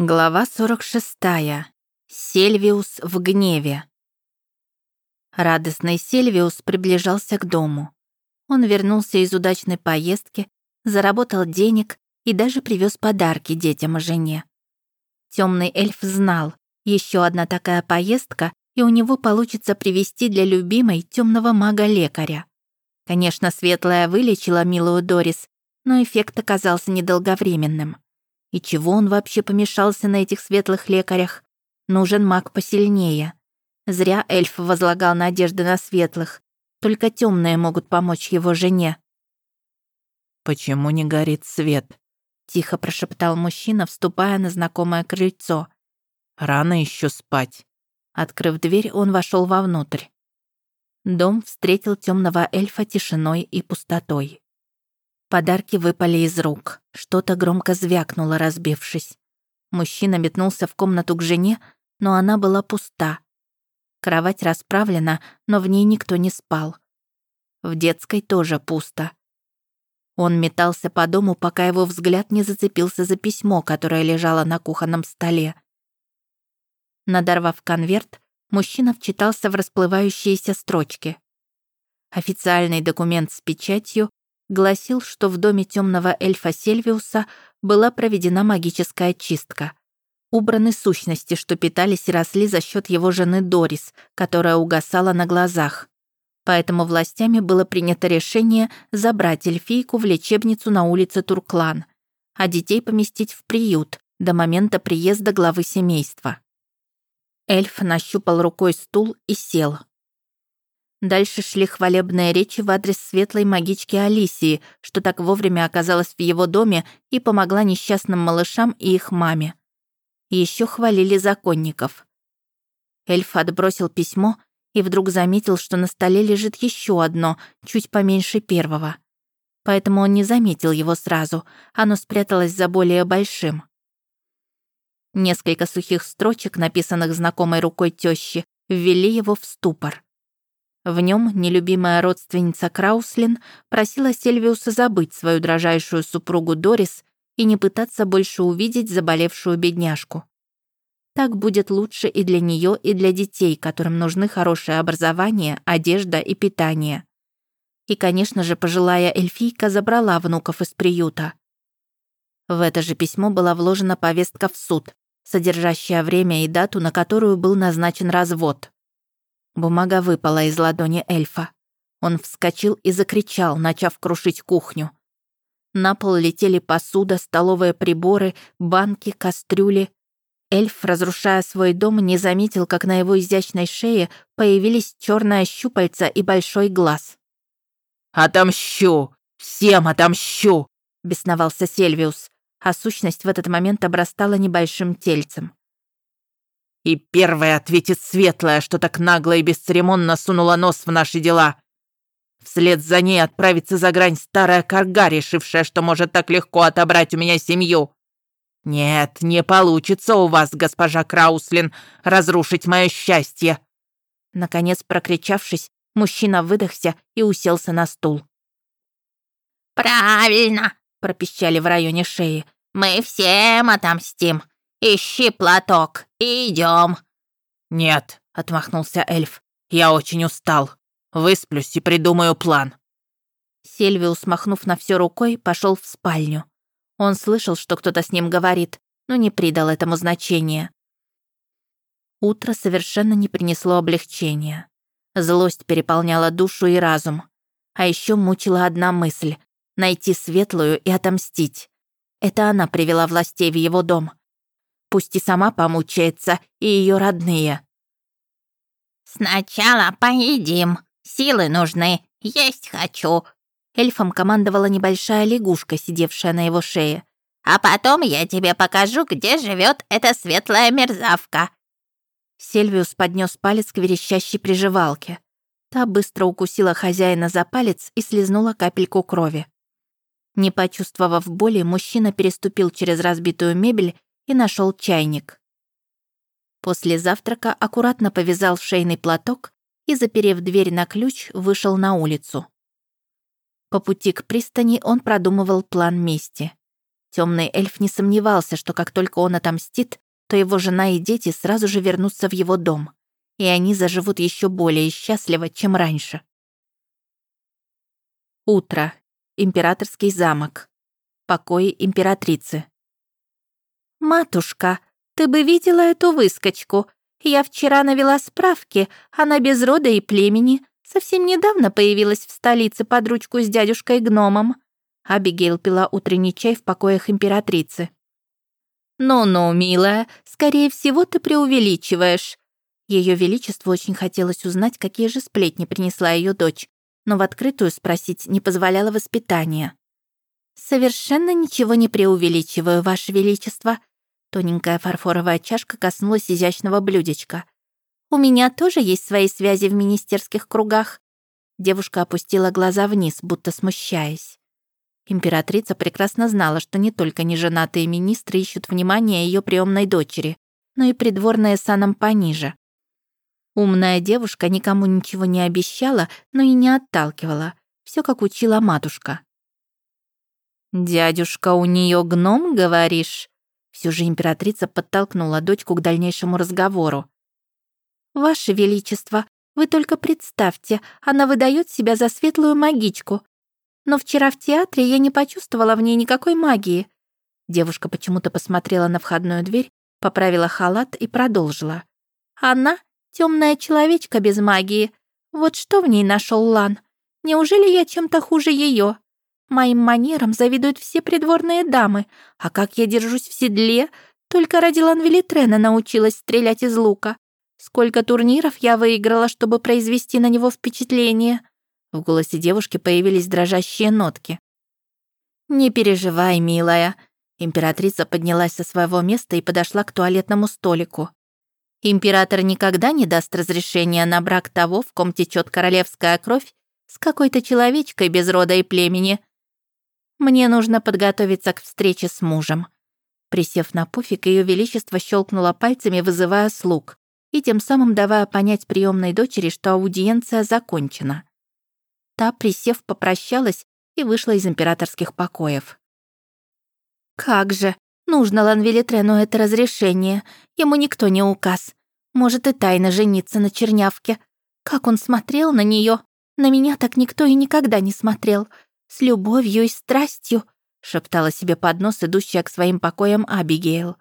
Глава 46. Сельвиус в гневе. Радостный Сельвиус приближался к дому. Он вернулся из удачной поездки, заработал денег и даже привез подарки детям и жене. Темный эльф знал, еще одна такая поездка, и у него получится привести для любимой темного мага-лекаря. Конечно, светлая вылечила милую Дорис, но эффект оказался недолговременным. И чего он вообще помешался на этих светлых лекарях? Нужен маг посильнее. Зря эльф возлагал надежды на светлых. Только темные могут помочь его жене. «Почему не горит свет?» — тихо прошептал мужчина, вступая на знакомое крыльцо. «Рано еще спать». Открыв дверь, он вошел вовнутрь. Дом встретил темного эльфа тишиной и пустотой. Подарки выпали из рук. Что-то громко звякнуло, разбившись. Мужчина метнулся в комнату к жене, но она была пуста. Кровать расправлена, но в ней никто не спал. В детской тоже пусто. Он метался по дому, пока его взгляд не зацепился за письмо, которое лежало на кухонном столе. Надорвав конверт, мужчина вчитался в расплывающиеся строчки. Официальный документ с печатью гласил, что в доме темного эльфа Сельвиуса была проведена магическая чистка. Убраны сущности, что питались и росли за счет его жены Дорис, которая угасала на глазах. Поэтому властями было принято решение забрать эльфийку в лечебницу на улице Турклан, а детей поместить в приют до момента приезда главы семейства. Эльф нащупал рукой стул и сел, Дальше шли хвалебные речи в адрес светлой магички Алисии, что так вовремя оказалась в его доме и помогла несчастным малышам и их маме. Еще хвалили законников. Эльф отбросил письмо и вдруг заметил, что на столе лежит еще одно, чуть поменьше первого. Поэтому он не заметил его сразу, оно спряталось за более большим. Несколько сухих строчек, написанных знакомой рукой тещи, ввели его в ступор. В нем нелюбимая родственница Крауслин просила Сильвиуса забыть свою дрожайшую супругу Дорис и не пытаться больше увидеть заболевшую бедняжку. Так будет лучше и для нее, и для детей, которым нужны хорошее образование, одежда и питание. И, конечно же, пожилая эльфийка забрала внуков из приюта. В это же письмо была вложена повестка в суд, содержащая время и дату, на которую был назначен развод. Бумага выпала из ладони эльфа. Он вскочил и закричал, начав крушить кухню. На пол летели посуда, столовые приборы, банки, кастрюли. Эльф, разрушая свой дом, не заметил, как на его изящной шее появились черная щупальца и большой глаз. «Отомщу! Всем отомщу!» — бесновался Сельвиус, а сущность в этот момент обрастала небольшим тельцем. И первая ответит Светлая, что так нагло и бесцеремонно сунула нос в наши дела. Вслед за ней отправится за грань старая корга, решившая, что может так легко отобрать у меня семью. Нет, не получится у вас, госпожа Крауслин, разрушить мое счастье. Наконец, прокричавшись, мужчина выдохся и уселся на стул. «Правильно!» — пропищали в районе шеи. «Мы всем отомстим. Ищи платок и идем. «Нет», — отмахнулся эльф, — «я очень устал. Высплюсь и придумаю план». Сильвиус, махнув на все рукой, пошел в спальню. Он слышал, что кто-то с ним говорит, но не придал этому значения. Утро совершенно не принесло облегчения. Злость переполняла душу и разум. А еще мучила одна мысль — найти светлую и отомстить. Это она привела властей в его дом пусть и сама помучается, и ее родные. «Сначала поедим. Силы нужны. Есть хочу». Эльфом командовала небольшая лягушка, сидевшая на его шее. «А потом я тебе покажу, где живет эта светлая мерзавка». Сельвиус поднес палец к верещащей приживалке. Та быстро укусила хозяина за палец и слезнула капельку крови. Не почувствовав боли, мужчина переступил через разбитую мебель и нашел чайник. После завтрака аккуратно повязал шейный платок и, заперев дверь на ключ, вышел на улицу. По пути к пристани он продумывал план мести. Темный эльф не сомневался, что как только он отомстит, то его жена и дети сразу же вернутся в его дом, и они заживут еще более счастливо, чем раньше. Утро. Императорский замок. Покои императрицы. «Матушка, ты бы видела эту выскочку. Я вчера навела справки, она без рода и племени, совсем недавно появилась в столице под ручку с дядюшкой-гномом». Абигейл пила утренний чай в покоях императрицы. «Ну-ну, милая, скорее всего, ты преувеличиваешь». Ее Величество очень хотелось узнать, какие же сплетни принесла ее дочь, но в открытую спросить не позволяло воспитание. «Совершенно ничего не преувеличиваю, Ваше Величество», Тоненькая фарфоровая чашка коснулась изящного блюдечка. «У меня тоже есть свои связи в министерских кругах». Девушка опустила глаза вниз, будто смущаясь. Императрица прекрасно знала, что не только неженатые министры ищут внимания ее приемной дочери, но и придворные саном пониже. Умная девушка никому ничего не обещала, но и не отталкивала. Все как учила матушка. «Дядюшка у нее гном, говоришь?» Все же императрица подтолкнула дочку к дальнейшему разговору. «Ваше Величество, вы только представьте, она выдает себя за светлую магичку. Но вчера в театре я не почувствовала в ней никакой магии». Девушка почему-то посмотрела на входную дверь, поправила халат и продолжила. «Она — темная человечка без магии. Вот что в ней нашел Лан? Неужели я чем-то хуже ее? Моим манерам завидуют все придворные дамы, а как я держусь в седле, только ради Ланвелитрена научилась стрелять из лука. Сколько турниров я выиграла, чтобы произвести на него впечатление?» В голосе девушки появились дрожащие нотки. «Не переживай, милая». Императрица поднялась со своего места и подошла к туалетному столику. «Император никогда не даст разрешения на брак того, в ком течет королевская кровь, с какой-то человечкой без рода и племени. Мне нужно подготовиться к встрече с мужем». Присев на пуфик, Ее Величество щелкнуло пальцами, вызывая слуг, и тем самым давая понять приемной дочери, что аудиенция закончена. Та, присев, попрощалась и вышла из императорских покоев. «Как же! Нужно Ланвелитрену это разрешение. Ему никто не указ. Может и тайно жениться на чернявке. Как он смотрел на нее? На меня так никто и никогда не смотрел с любовью и страстью», — шептала себе под нос идущая к своим покоям Абигейл.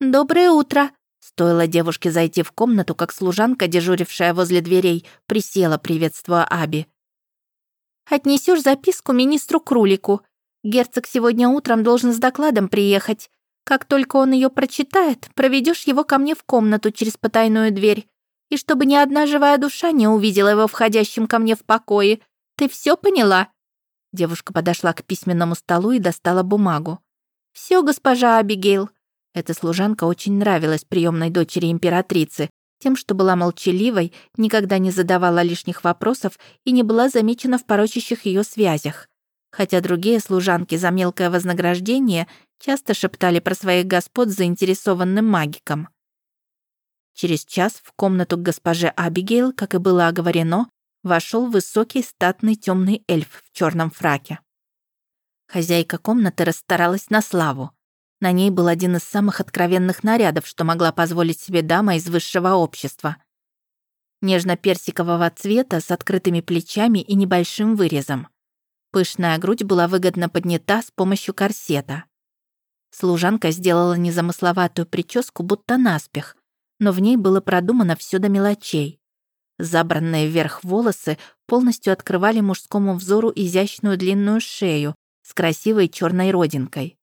«Доброе утро!» Стоило девушке зайти в комнату, как служанка, дежурившая возле дверей, присела, приветствуя Аби. «Отнесешь записку министру Крулику. Герцог сегодня утром должен с докладом приехать. Как только он ее прочитает, проведешь его ко мне в комнату через потайную дверь. И чтобы ни одна живая душа не увидела его входящим ко мне в покое, ты все поняла?» Девушка подошла к письменному столу и достала бумагу. Все, госпожа Абигейл». Эта служанка очень нравилась приемной дочери императрицы, тем, что была молчаливой, никогда не задавала лишних вопросов и не была замечена в порочащих ее связях. Хотя другие служанки за мелкое вознаграждение часто шептали про своих господ заинтересованным магиком. Через час в комнату к госпоже Абигейл, как и было оговорено, вошел высокий статный темный эльф в черном фраке. Хозяйка комнаты расстаралась на славу. На ней был один из самых откровенных нарядов, что могла позволить себе дама из высшего общества. Нежно-персикового цвета с открытыми плечами и небольшим вырезом. Пышная грудь была выгодно поднята с помощью корсета. Служанка сделала незамысловатую прическу, будто наспех, но в ней было продумано все до мелочей. Забранные вверх волосы полностью открывали мужскому взору изящную длинную шею с красивой черной родинкой.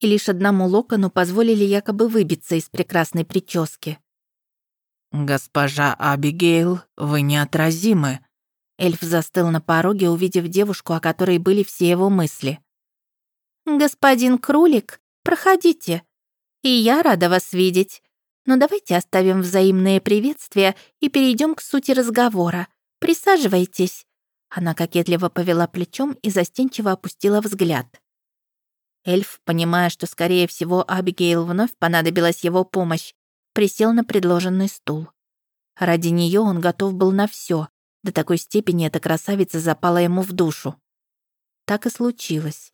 И лишь одному локону позволили якобы выбиться из прекрасной прически. «Госпожа Абигейл, вы неотразимы». Эльф застыл на пороге, увидев девушку, о которой были все его мысли. «Господин Крулик, проходите. И я рада вас видеть. Но давайте оставим взаимные приветствия и перейдем к сути разговора. Присаживайтесь». Она кокетливо повела плечом и застенчиво опустила взгляд. Эльф, понимая, что, скорее всего, Абигейл вновь понадобилась его помощь, присел на предложенный стул. Ради нее он готов был на все. До такой степени эта красавица запала ему в душу. Так и случилось.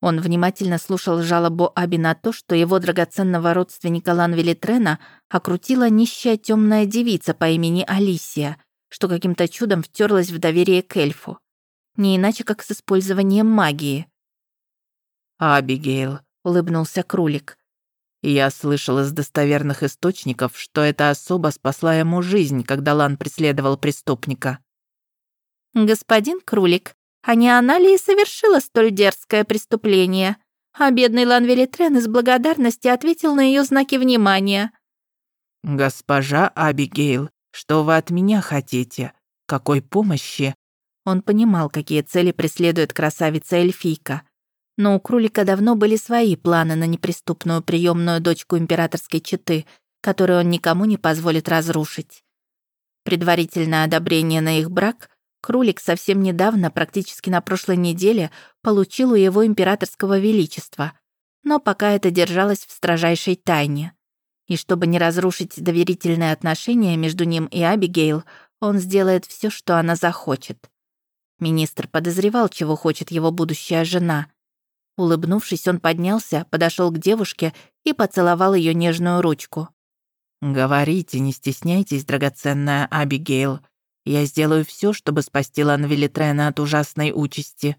Он внимательно слушал жалобу Аби на то, что его драгоценного родственника Ланвели Трена окрутила нищая темная девица по имени Алисия, что каким-то чудом втерлась в доверие к эльфу. Не иначе, как с использованием магии. «Абигейл», — улыбнулся Крулик. «Я слышал из достоверных источников, что эта особа спасла ему жизнь, когда Лан преследовал преступника». «Господин Крулик, а не она ли и совершила столь дерзкое преступление? А бедный Лан Велитрен из благодарности ответил на ее знаки внимания. «Госпожа Абигейл, что вы от меня хотите? Какой помощи?» Он понимал, какие цели преследует красавица-эльфийка. Но у Крулика давно были свои планы на неприступную приемную дочку императорской четы, которую он никому не позволит разрушить. Предварительное одобрение на их брак Крулик совсем недавно, практически на прошлой неделе, получил у его императорского величества. Но пока это держалось в строжайшей тайне. И чтобы не разрушить доверительные отношения между ним и Абигейл, он сделает все, что она захочет. Министр подозревал, чего хочет его будущая жена. Улыбнувшись, он поднялся, подошел к девушке и поцеловал ее нежную ручку. «Говорите, не стесняйтесь, драгоценная Абигейл. Я сделаю все, чтобы спасти Ланвили Трена от ужасной участи.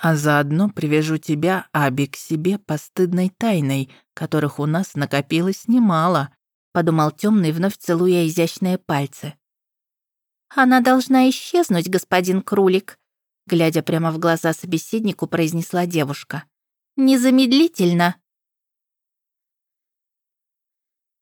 А заодно привяжу тебя, Аби, к себе постыдной тайной, которых у нас накопилось немало», — подумал темный, вновь целуя изящные пальцы. «Она должна исчезнуть, господин Крулик», — глядя прямо в глаза собеседнику, произнесла девушка. «Незамедлительно».